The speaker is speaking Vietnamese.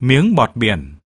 Miếng bọt biển.